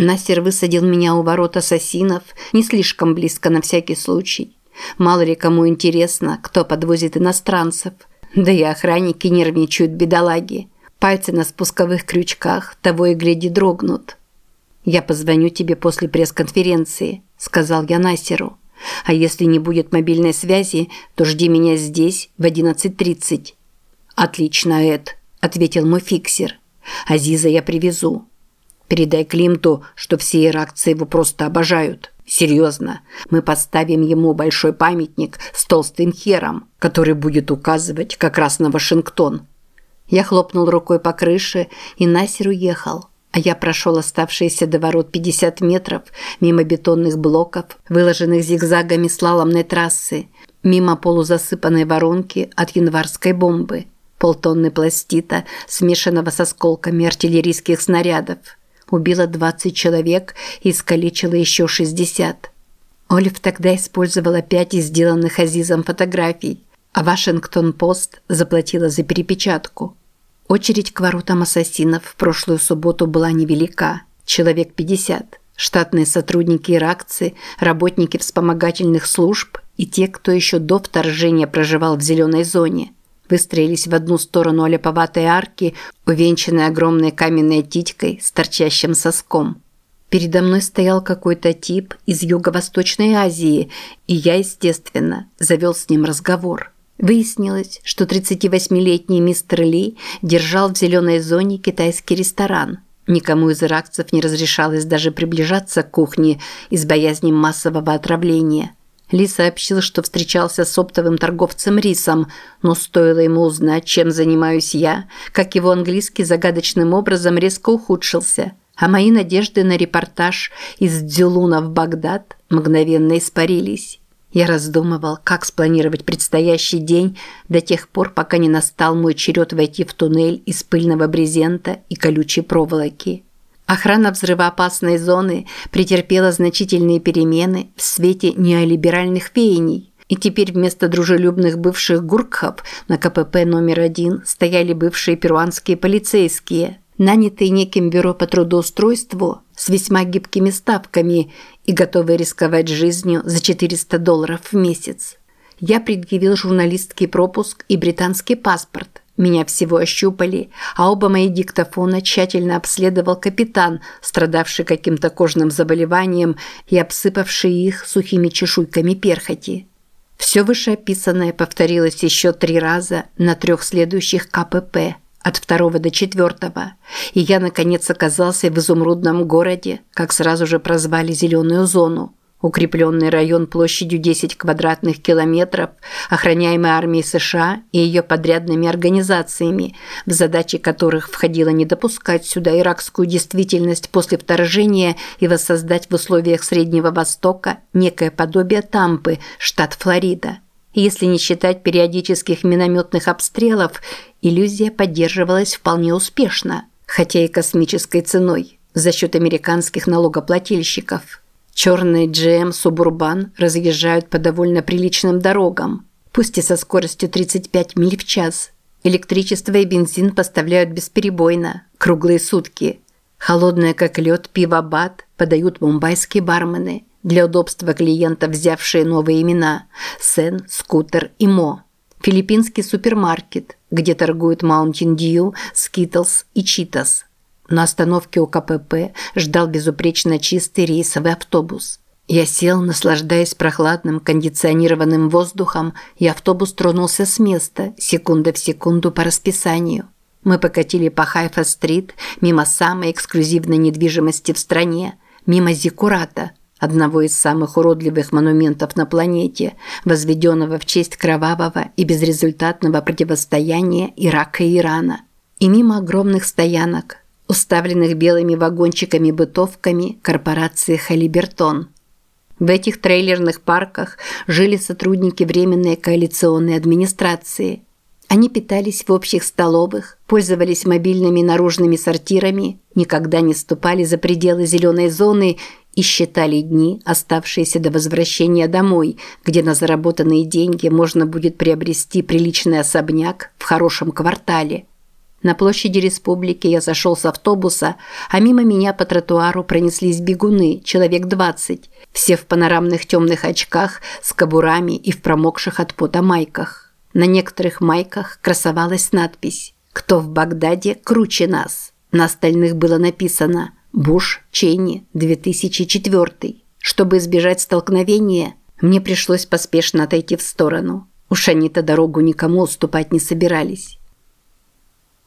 Насер высадил меня у ворот ассасинов, не слишком близко на всякий случай. Мало ли кому интересно, кто подвозит иностранцев. Да и охранники нервничают бедолаги. Пальцы на спусковых крючках того и гляди дрогнут. «Я позвоню тебе после пресс-конференции», – сказал я Насеру. «А если не будет мобильной связи, то жди меня здесь в 11.30». «Отлично, Эд», – ответил мой фиксер. «Азиза я привезу. Передай Климту, что все иракцы его просто обожают. Серьезно, мы поставим ему большой памятник с толстым хером, который будет указывать как раз на Вашингтон». Я хлопнул рукой по крыше, и Насер уехал. А я прошел оставшиеся до ворот 50 метров мимо бетонных блоков, выложенных зигзагами слаломной трассы, мимо полузасыпанной воронки от январской бомбы, полтонны пластита, смешанного с осколками артиллерийских снарядов. Убило 20 человек и искалечило еще 60. Олив тогда использовала пять из сделанных Азизом фотографий, а Вашингтон-Пост заплатила за перепечатку – Очередь к воротам ассасинов в прошлую субботу была невелика. Человек 50. Штатные сотрудники иракцы, работники вспомогательных служб и те, кто еще до вторжения проживал в зеленой зоне. Выстроились в одну сторону оляповатой арки, увенчанной огромной каменной титькой с торчащим соском. Передо мной стоял какой-то тип из Юго-Восточной Азии, и я, естественно, завел с ним разговор. Выяснилось, что 38-летний мистер Ли держал в зеленой зоне китайский ресторан. Никому из иракцев не разрешалось даже приближаться к кухне из боязни массового отравления. Ли сообщил, что встречался с оптовым торговцем рисом, но стоило ему узнать, чем занимаюсь я, как его английский загадочным образом резко ухудшился, а мои надежды на репортаж из Дзюлуна в Багдад мгновенно испарились. Я раздумывал, как спланировать предстоящий день до тех пор, пока не настал мой черед войти в туннель из пыльного брезента и колючей проволоки. Охрана взрывоопасной зоны претерпела значительные перемены в свете неолиберальных веяний, и теперь вместо дружелюбных бывших гуркхов на КПП номер один стояли бывшие перуанские полицейские, нанятые неким бюро по трудоустройству с весьма гибкими ставками и готовые рисковать жизнью за 400 долларов в месяц. Я предъявил журналистский пропуск и британский паспорт. Меня всего ощупали, а оба мои диктофона тщательно обследовал капитан, страдавший каким-то кожным заболеванием и обсыпавший их сухими чешуйками перхоти. Все вышеописанное повторилось еще три раза на трех следующих КПП – от второго до четвертого, и я, наконец, оказался в изумрудном городе, как сразу же прозвали «зеленую зону». Укрепленный район площадью 10 квадратных километров, охраняемый армией США и ее подрядными организациями, в задачи которых входило не допускать сюда иракскую действительность после вторжения и воссоздать в условиях Среднего Востока некое подобие Тампы, штат Флорида. Если не считать периодических минометных обстрелов, иллюзия поддерживалась вполне успешно, хотя и космической ценой, за счет американских налогоплательщиков. Черные GM Suburban разъезжают по довольно приличным дорогам, пусть и со скоростью 35 миль в час. Электричество и бензин поставляют бесперебойно, круглые сутки. Холодное как лед пиво Бат подают мумбайские бармены – для удобства клиента, взявшие новые имена – Сен, Скутер и Мо. Филиппинский супермаркет, где торгуют Mountain Dew, Skittles и Cheetos. На остановке у КПП ждал безупречно чистый рейсовый автобус. Я сел, наслаждаясь прохладным кондиционированным воздухом, и автобус тронулся с места, секунда в секунду по расписанию. Мы покатили по Хайфа-стрит, мимо самой эксклюзивной недвижимости в стране, мимо Зикурата – одного из самых уродливых монументов на планете, возведенного в честь кровавого и безрезультатного противостояния Ирака и Ирана. И мимо огромных стоянок, уставленных белыми вагончиками-бытовками корпорации «Халибертон». В этих трейлерных парках жили сотрудники Временной коалиционной администрации. Они питались в общих столовых, пользовались мобильными наружными сортирами, никогда не ступали за пределы зеленой зоны и считали дни, оставшиеся до возвращения домой, где на заработанные деньги можно будет приобрести приличный особняк в хорошем квартале. На площади Республики я зашел с автобуса, а мимо меня по тротуару пронеслись бегуны, человек двадцать, все в панорамных темных очках с кобурами и в промокших от пота майках. На некоторых майках красовалась надпись «Кто в Багдаде круче нас?». На остальных было написано «Буш, Чейни, 2004». Чтобы избежать столкновения, мне пришлось поспешно отойти в сторону. Уж они-то дорогу никому уступать не собирались.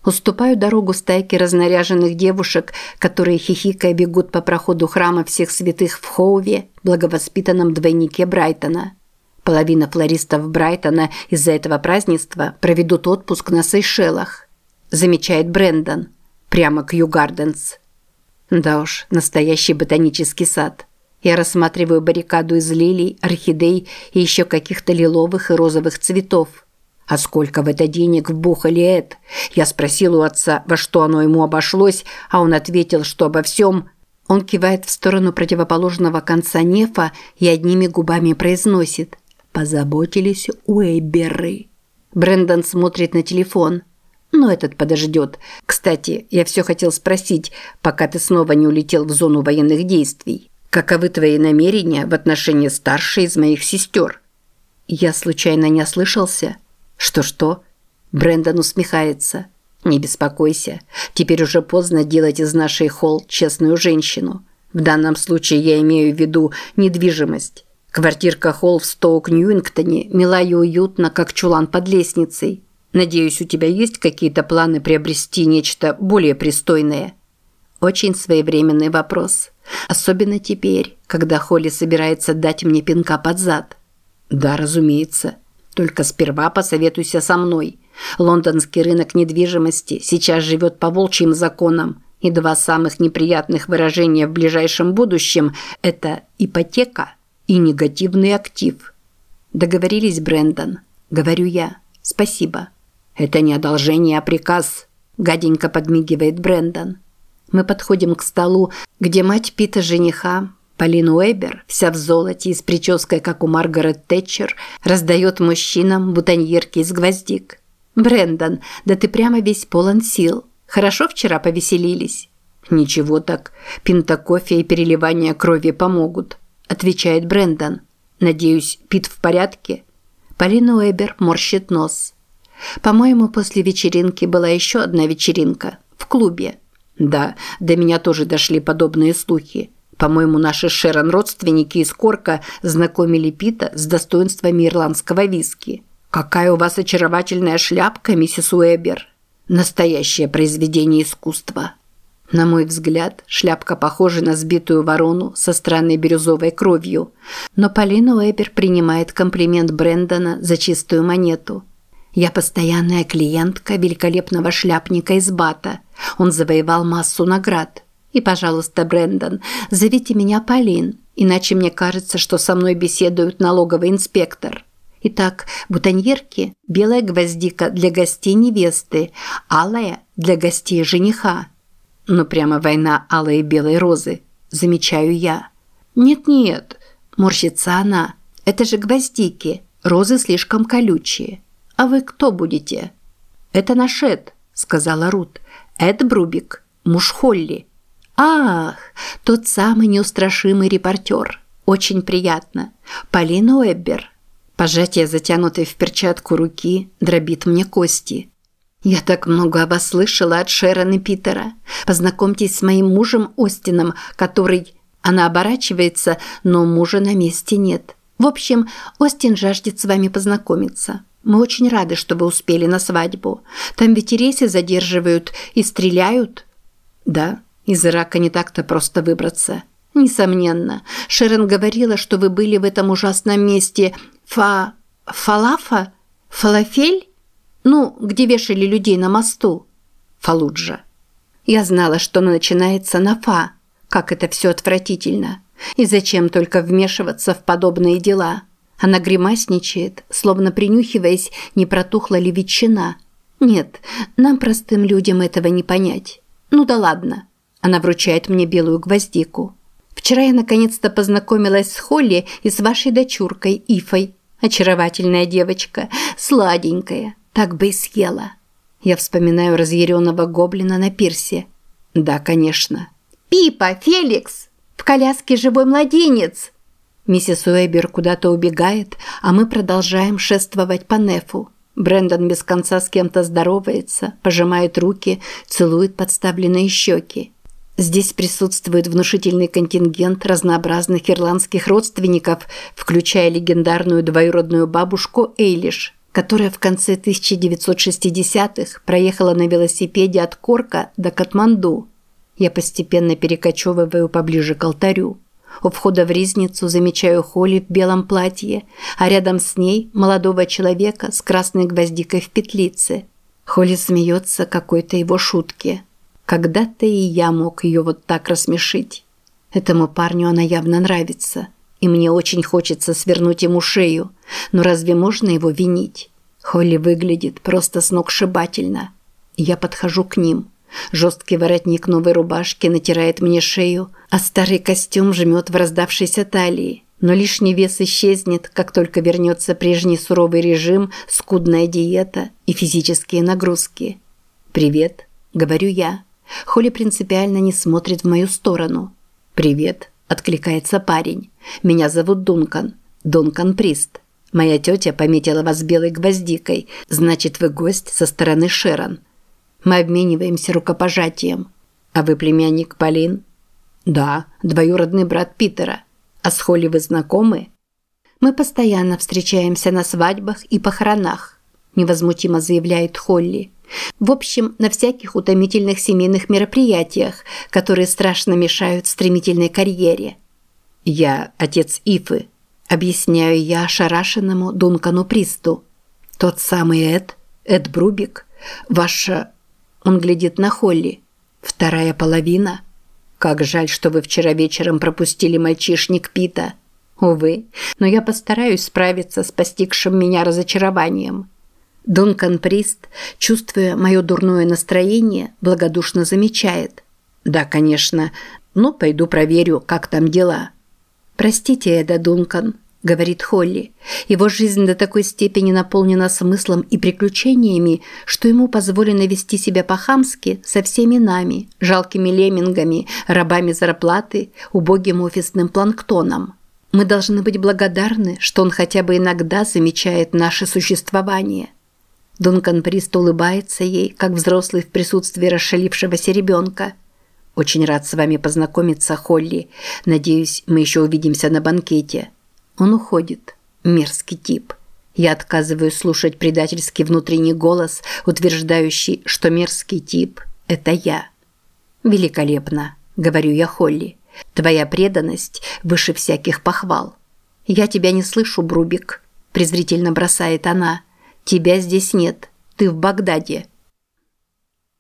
Уступаю дорогу стайке разнаряженных девушек, которые хихикая бегут по проходу храма всех святых в Хоуве, благовоспитанном двойнике Брайтона. Половина флористов Брайтона из-за этого празднества проведут отпуск на Сейшелах, замечает Брендон, прямо к Югарденс. Да уж, настоящий ботанический сад. Я рассматриваю баррикаду из лилий, орхидей и еще каких-то лиловых и розовых цветов. А сколько в это денег вбухали Эд? Я спросил у отца, во что оно ему обошлось, а он ответил, что обо всем. Он кивает в сторону противоположного конца нефа и одними губами произносит «Позаботились Уэйберы». Брэндон смотрит на телефон. Но этот подождет. Кстати, я все хотел спросить, пока ты снова не улетел в зону военных действий. Каковы твои намерения в отношении старшей из моих сестер? Я случайно не ослышался? Что-что? Брендон усмехается. Не беспокойся. Теперь уже поздно делать из нашей холл честную женщину. В данном случае я имею в виду недвижимость. Квартирка холл в Стоук-Ньюингтоне мила и уютна, как чулан под лестницей. Надеюсь, у тебя есть какие-то планы приобрести нечто более пристойное? Очень своевременный вопрос. Особенно теперь, когда Холли собирается дать мне пинка под зад. Да, разумеется. Только сперва посоветуйся со мной. Лондонский рынок недвижимости сейчас живет по волчьим законам, и два самых неприятных выражения в ближайшем будущем – это ипотека и негативный актив. Договорились, Брендон? Говорю я. Спасибо. Это не одолжение, а приказ. Гаденько подмигивает Брендон. Мы подходим к столу, где мать Пита жениха Полин Уэбер, вся в золоте и с прической, как у Маргарет Тэтчер, раздает мужчинам бутоньерки из гвоздик. «Брэндон, да ты прямо весь полон сил. Хорошо вчера повеселились?» «Ничего так. Пинта кофе и переливание крови помогут», – отвечает Брэндон. «Надеюсь, Пит в порядке?» Полина Уэбер морщит нос. «По-моему, после вечеринки была еще одна вечеринка. В клубе». «Да, до меня тоже дошли подобные слухи. По-моему, наши Шерон родственники из Корка знакомили Пита с достоинствами ирландского виски. Какая у вас очаровательная шляпка, миссис Уэбер. Настоящее произведение искусства. На мой взгляд, шляпка похожа на сбитую ворону со странной бирюзовой кровью. Но Полина Уэбер принимает комплимент Брэндона за чистую монету. Я постоянная клиентка великолепного шляпника из Бата. Он завоевал массу наград. И, пожалуйста, Брэндон, зовите меня Полин, иначе мне кажется, что со мной беседует налоговый инспектор. Итак, бутоньерки – белая гвоздика для гостей невесты, алая – для гостей жениха. Ну, прямо война алой и белой розы, замечаю я. Нет-нет, морщится она, это же гвоздики, розы слишком колючие. А вы кто будете? Это наш Эд, сказала Рут. Эд Брубик, муж Холли. «Ах, тот самый неустрашимый репортер. Очень приятно. Полина Уэббер». Пожатие, затянутой в перчатку руки, дробит мне кости. «Я так много о вас слышала от Шерон и Питера. Познакомьтесь с моим мужем Остином, который...» Она оборачивается, но мужа на месте нет. «В общем, Остин жаждет с вами познакомиться. Мы очень рады, что вы успели на свадьбу. Там ведь и рейсы задерживают и стреляют». «Да, из Ирака не так-то просто выбраться. Несомненно. Шерон говорила, что вы были в этом ужасном месте Фа... Фалафа? Фалафель? Ну, где вешали людей на мосту. Фалуджа. Я знала, что оно начинается на Фа. Как это все отвратительно. И зачем только вмешиваться в подобные дела? Она гримасничает, словно принюхиваясь, не протухла ли ветчина. Нет, нам, простым людям, этого не понять. Ну да ладно. Она вручает мне белую гвоздику. Вчера я наконец-то познакомилась с Холли и с вашей дочуркой Ифой. Очаровательная девочка, сладенькая, так бы и съела. Я вспоминаю разъяренного гоблина на пирсе. Да, конечно. «Пипа! Феликс! В коляске живой младенец!» Миссис Уэбер куда-то убегает, а мы продолжаем шествовать по Нефу. Брэндон без конца с кем-то здоровается, пожимает руки, целует подставленные щеки. Здесь присутствует внушительный контингент разнообразных ирландских родственников, включая легендарную двоюродную бабушку Эйлиш, которая в конце 1960-х проехала на велосипеде от Корка до Катманду. Я постепенно перекочевываю поближе к алтарю. У входа в ризницу замечаю Холли в белом платье, а рядом с ней молодого человека с красной гвоздикой в петлице. Холли смеется какой-то его шутке. Когда-то и я мог ее вот так рассмешить. Этому парню она явно нравится, и мне очень хочется свернуть ему шею, но разве можно его винить? Холли выглядит просто сногсшибательно. Я подхожу к ним – Жесткий воротник новой рубашки натирает мне шею, а старый костюм жмет в раздавшейся талии. Но лишний вес исчезнет, как только вернется прежний суровый режим, скудная диета и физические нагрузки. «Привет», – говорю я. Холли принципиально не смотрит в мою сторону. «Привет», – откликается парень. «Меня зовут Дункан. Дункан Прист. Моя тетя пометила вас белой гвоздикой, значит, вы гость со стороны Шерон». Мы обмениваемся рукопожатием. А вы племянник Полин? Да, двоюродный брат Питера. А с Холли вы знакомы? Мы постоянно встречаемся на свадьбах и похоронах, невозмутимо заявляет Холли. В общем, на всяких утомительных семейных мероприятиях, которые страшно мешают стремительной карьере. Я отец Ифы, объясняю я ошарашенному Дункану Присту. Тот самый Эд, Эд Брубик, ваша он глядит на Холли. Вторая половина. Как жаль, что вы вчера вечером пропустили мальчишник Пита. Увы, но я постараюсь справиться с постигшим меня разочарованием. Дункан Прист, чувствуя мое дурное настроение, благодушно замечает. Да, конечно, но пойду проверю, как там дела. Простите, Эда Дункан, – говорит Холли. Его жизнь до такой степени наполнена смыслом и приключениями, что ему позволено вести себя по-хамски со всеми нами, жалкими леммингами, рабами зарплаты, убогим офисным планктоном. Мы должны быть благодарны, что он хотя бы иногда замечает наше существование. Дункан Прист улыбается ей, как взрослый в присутствии расшалившегося ребенка. «Очень рад с вами познакомиться, Холли. Надеюсь, мы еще увидимся на банкете». Он уходит. Мерзкий тип. Я отказываюсь слушать предательский внутренний голос, утверждающий, что мерзкий тип – это я. «Великолепно», – говорю я Холли. «Твоя преданность выше всяких похвал». «Я тебя не слышу, Брубик», – презрительно бросает она. «Тебя здесь нет. Ты в Багдаде».